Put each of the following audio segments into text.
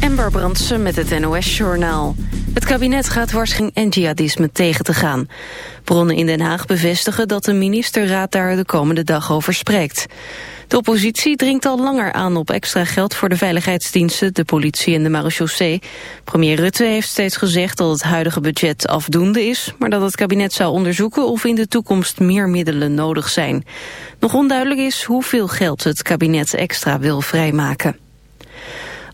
Ember Brandsen met het NOS-journaal. Het kabinet gaat waarschuwing en jihadisme tegen te gaan. Bronnen in Den Haag bevestigen dat de ministerraad daar de komende dag over spreekt. De oppositie dringt al langer aan op extra geld voor de veiligheidsdiensten, de politie en de marechaussee. Premier Rutte heeft steeds gezegd dat het huidige budget afdoende is, maar dat het kabinet zou onderzoeken of in de toekomst meer middelen nodig zijn. Nog onduidelijk is hoeveel geld het kabinet extra wil vrijmaken.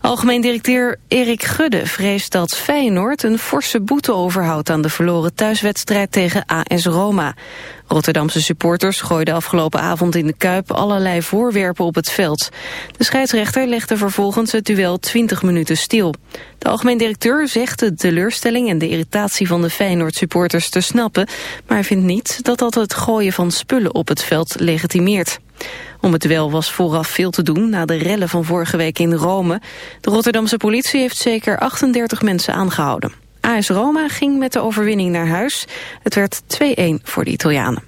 Algemeen directeur Erik Gudde vreest dat Feyenoord een forse boete overhoudt aan de verloren thuiswedstrijd tegen AS Roma. Rotterdamse supporters gooiden afgelopen avond in de Kuip allerlei voorwerpen op het veld. De scheidsrechter legde vervolgens het duel 20 minuten stil. De algemeen directeur zegt de teleurstelling en de irritatie van de Feyenoord supporters te snappen, maar vindt niet dat dat het gooien van spullen op het veld legitimeert. Om het wel was vooraf veel te doen na de rellen van vorige week in Rome. De Rotterdamse politie heeft zeker 38 mensen aangehouden. AS Roma ging met de overwinning naar huis. Het werd 2-1 voor de Italianen.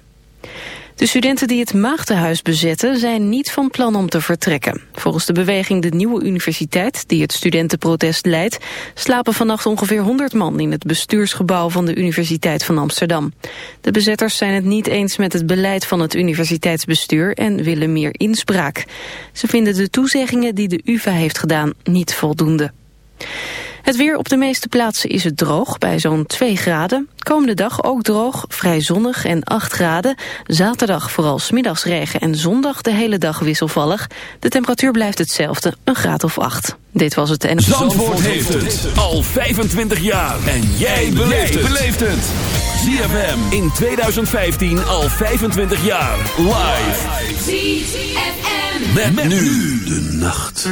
De studenten die het Maagdenhuis bezetten zijn niet van plan om te vertrekken. Volgens de beweging De Nieuwe Universiteit, die het studentenprotest leidt, slapen vannacht ongeveer 100 man in het bestuursgebouw van de Universiteit van Amsterdam. De bezetters zijn het niet eens met het beleid van het universiteitsbestuur en willen meer inspraak. Ze vinden de toezeggingen die de UvA heeft gedaan niet voldoende. Het weer op de meeste plaatsen is het droog, bij zo'n 2 graden. Komende dag ook droog, vrij zonnig en 8 graden. Zaterdag vooral smiddags regen en zondag de hele dag wisselvallig. De temperatuur blijft hetzelfde, een graad of 8. Dit was het en... Zandvoort heeft het al 25 jaar. En jij beleeft het. ZFM in 2015 al 25 jaar. Live. ZFM. Met, nu de nacht.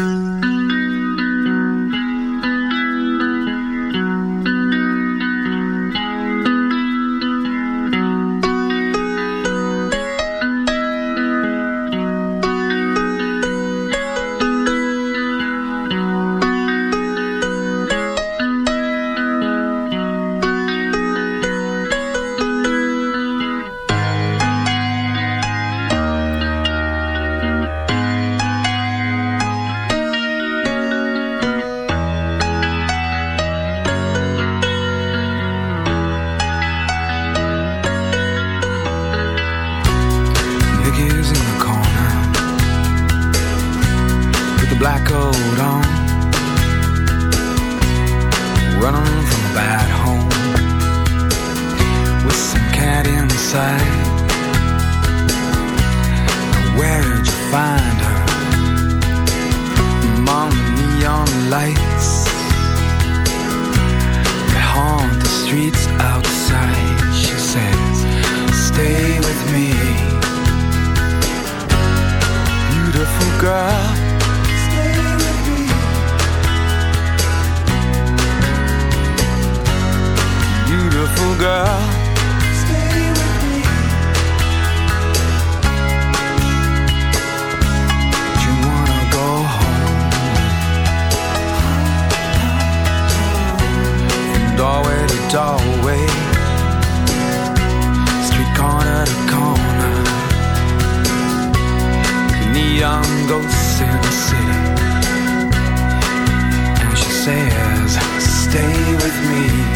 Says, Stay with me.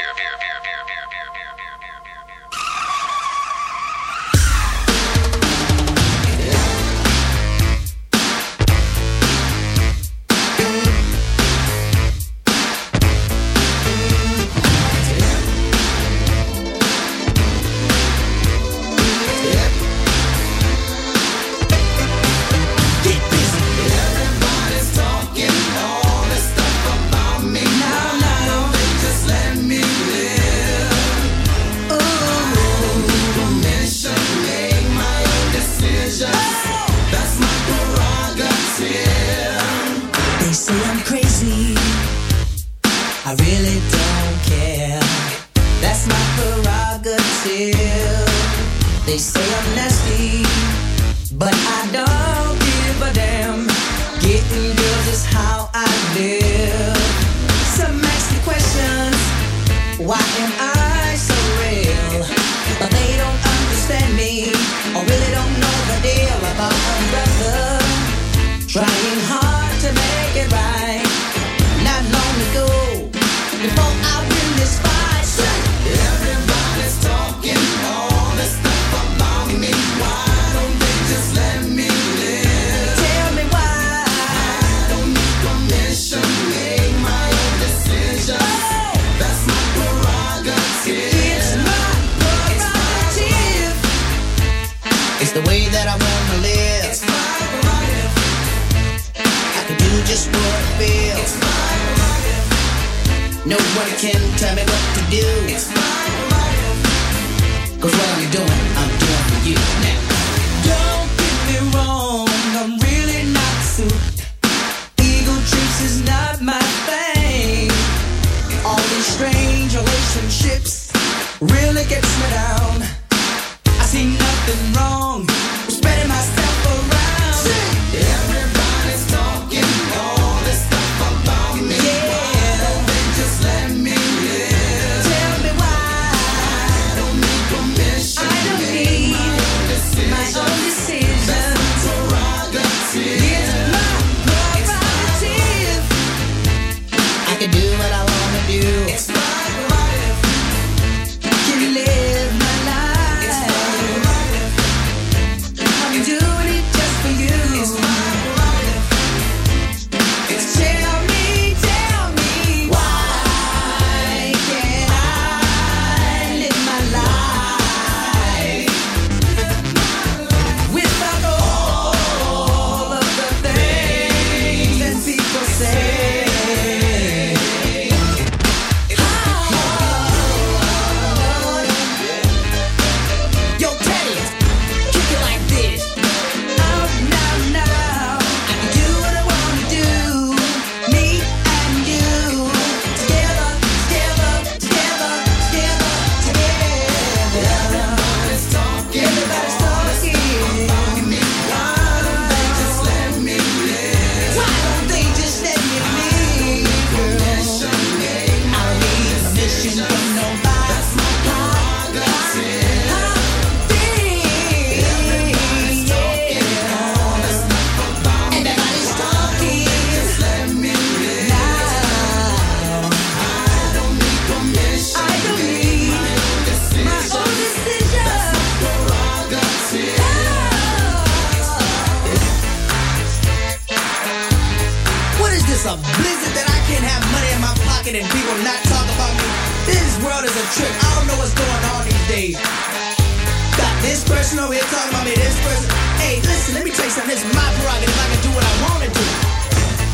Personal, here talking about me this person. Hey, listen, let me tell you something. This is my prerogative. I can do what I want to do.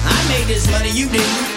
I made this money, you didn't.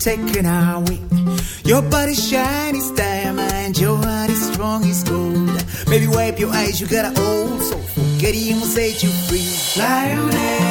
taking our week. Your body's shiny as diamond, your heart is strong as gold. Maybe wipe your eyes, you got an old soul. Forgetting will set you free. Lioness.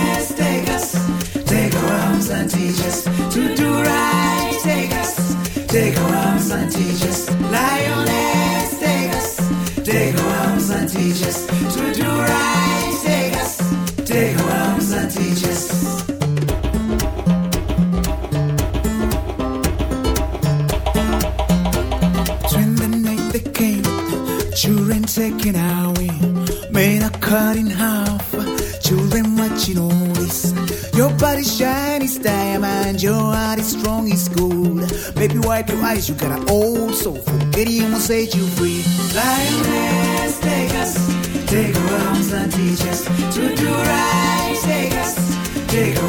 wipe your eyes, you got an old soul. Gideon will set you free. Lioness, take us, take our arms and teach us to do right. Take us, take our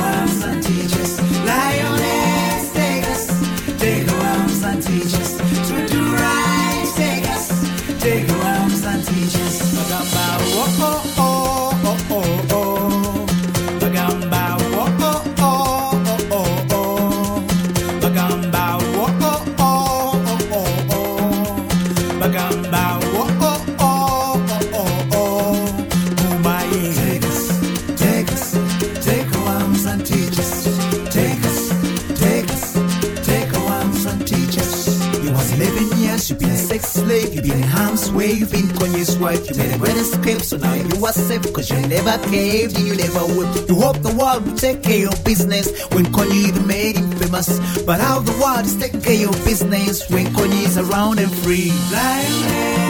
You never caved and you never would. You hope the world will take care of business when Kanye the made him famous. But how the world is taking care of business when Kanye is around and free. Lionel.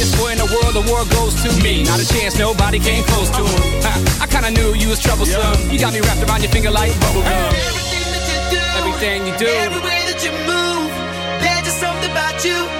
funniest boy in the world, the world goes to me. Not a chance, nobody came close to him. I, I kinda knew you was troublesome. Yeah. You got me wrapped around your finger like bubblegum. Everything that you do, everything you do, every way that you move, there's just something about you.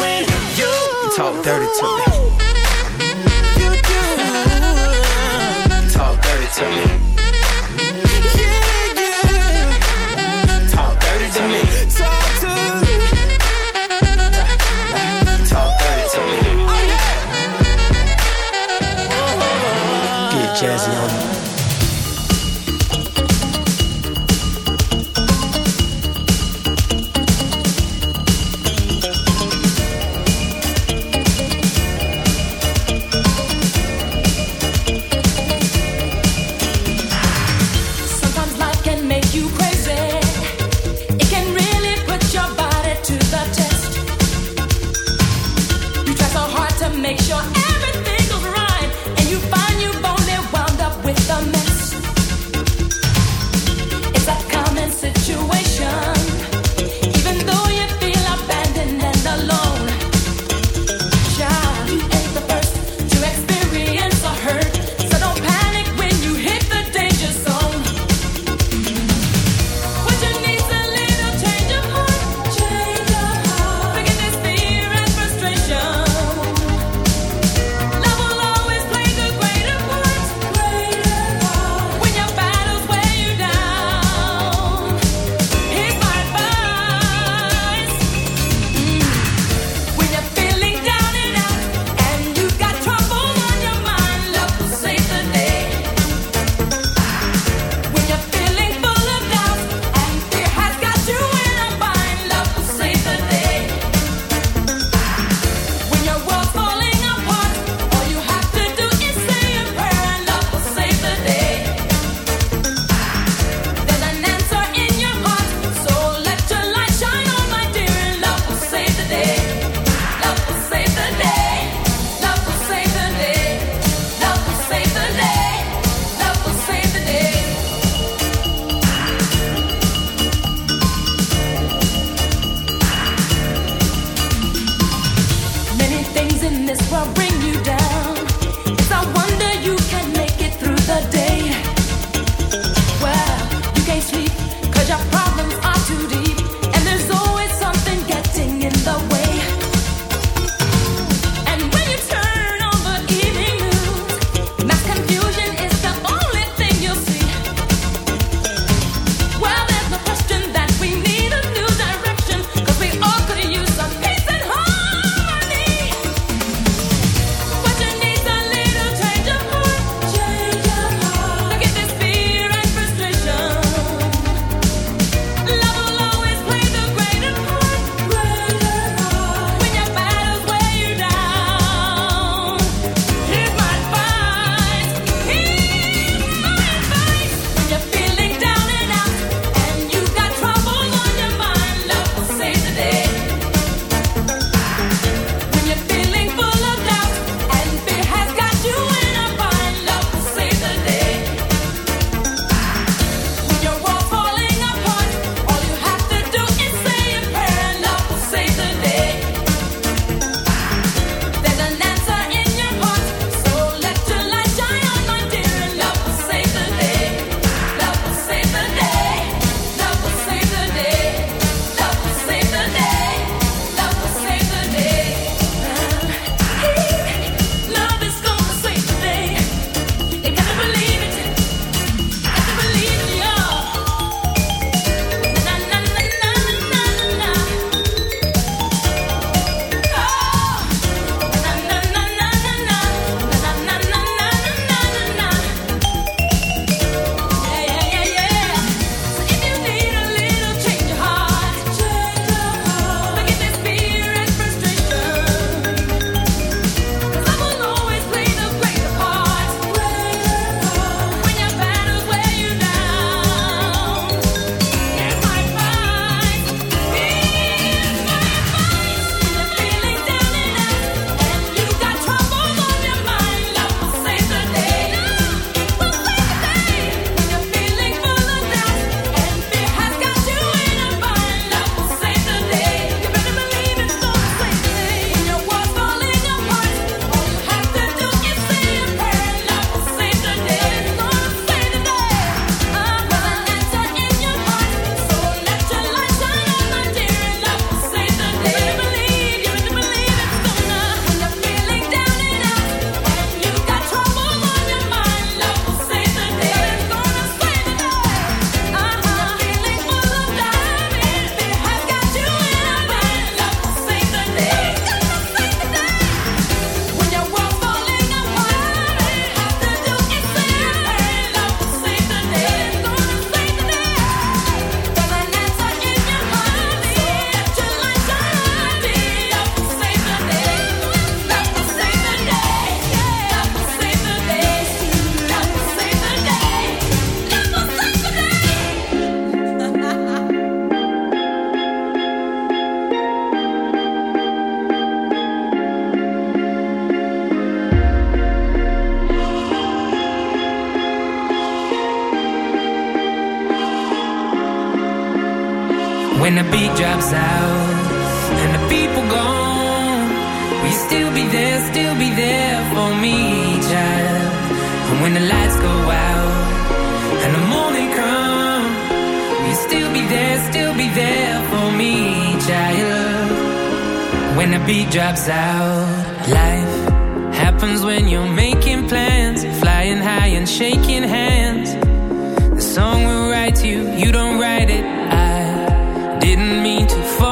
when you, you talk dirty to me. You do. Talk dirty to me. be there for me, child. When the beat drops out, life happens when you're making plans, flying high and shaking hands. The song will write you, you don't write it. I didn't mean to fall